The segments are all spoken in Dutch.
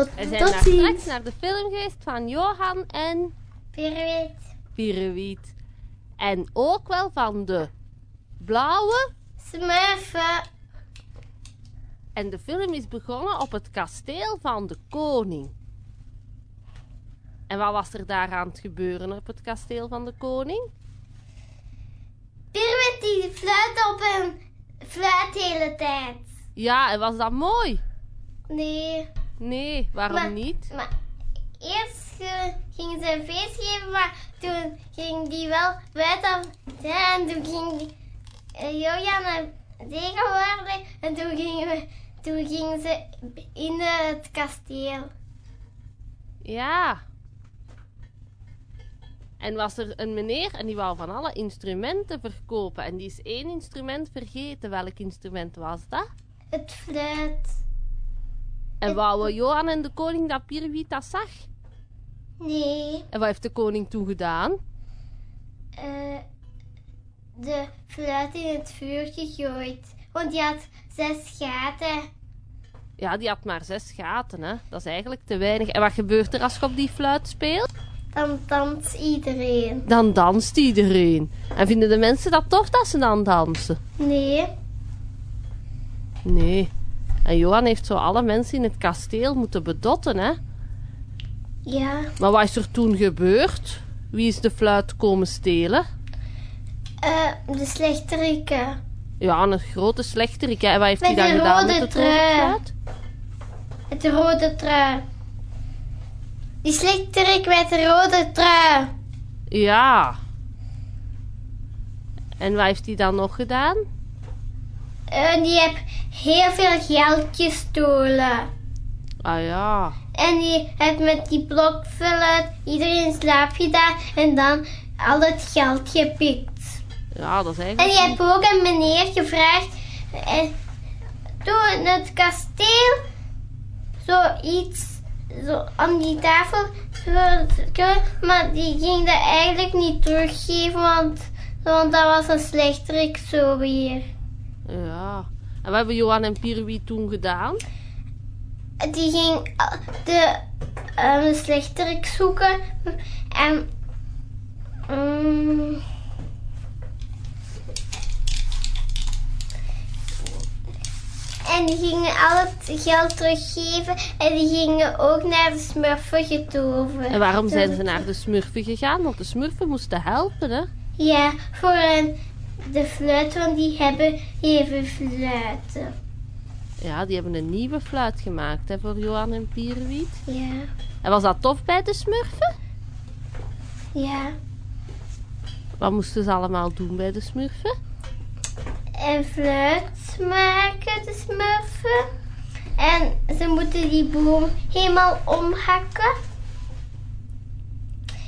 Tot, We zijn tot straks naar de film geweest van Johan en. Pierrewiet. En ook wel van de blauwe. Smurfen. En de film is begonnen op het kasteel van de koning. En wat was er daar aan het gebeuren op het kasteel van de koning? Pirwit die fluit op een fluit de hele tijd. Ja, en was dat mooi? Nee. Nee, waarom Maar- niet? Maar eerst gingen ze een feest geven, maar toen ging die wel buiten. En toen ging die, eh, Jojan tegenwoordig. En toen gingen, we, toen gingen ze in het kasteel. Ja. En was er een meneer en die wou van alle instrumenten verkopen. En die is één instrument vergeten. Welk instrument was dat? Het fluit. En wou Johan en de koning dat Pierwiet dat zag? Nee, En wat heeft de koning toen gedaan? eh, de fluit in het vuur gegooid. Want die had zes gaten. Ja, die had maar zes gaten, hè. Dat is eigenlijk te weinig. En wat gebeurt er als je op die fluit speelt? Dan danst iedereen. Dan danst iedereen. En vinden de mensen dat toch dat ze dan dansen? Nee, Nee. En Johan heeft zo alle mensen in het kasteel moeten bedotten, hè. ja. Maar wat is er toen gebeurd? Wie is de fluit komen stelen? Eh, de slechteriken. Ja, een grote slechterik. En wat heeft hij dan gedaan met de trui. Het rode trui. Die slechterik met de rode trui. Ja. En wat heeft hij dan nog gedaan? En die heb heel veel geld gestolen. Ah ja. En die heeft met die blokfluit iedereen slaap gedaan en dan al het geld gepikt. Ja, dat is En eigenlijk... die heb ook een meneer gevraagd. En toen het kasteel zoiets zo aan die tafel. Maar die ging dat eigenlijk niet teruggeven, want, want dat was een slechterik zo weer. Ja. En wat hebben Johan en Pierwie toen gedaan? Die ging eh, de um, slechterik zoeken en. mm, en die gingen al het geld teruggeven en die gingen ook naar de smurfen getoven. En waarom zijn ze naar de smurfen gegaan? Want de smurfen moesten helpen, hè? Ja, voor een, de fluit, want die hebben even fluiten. Ja, die hebben een nieuwe fluit gemaakt, hè, voor Johan en Pierwiet. Ja, En was dat tof bij de smurfen? ja. Wat moesten ze allemaal doen bij de smurfen? en fluit maken, de smurfen. En ze moeten die boom helemaal omhakken.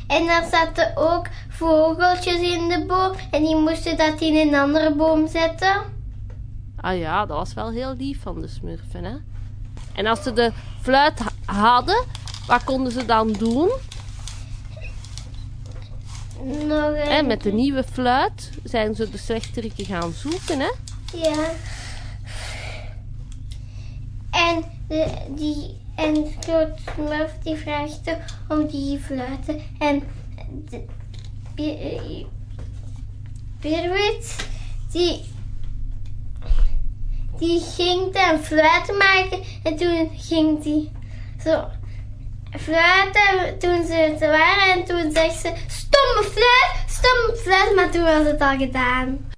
En daar zaten ook vogeltjes in de boom. En die moesten dat in een andere boom zetten. Ah ja, dat was wel heel lief van de smurfen, hè? En als ze de fluit ha- hadden, wat konden ze dan doen? Nog een... En met de nieuwe fluit zijn ze de slechteriken gaan zoeken, hè? Ja. En de, die... En Groot Smurf die vraagt om die fluiten. En de, Pi- eh, Pirwit, die... Die ging dan fluiten maken. En toen ging die zo fluiten toen ze het waren. En toen zegt ze, stomme fluit, stomme fluit. Maar toen was het al gedaan.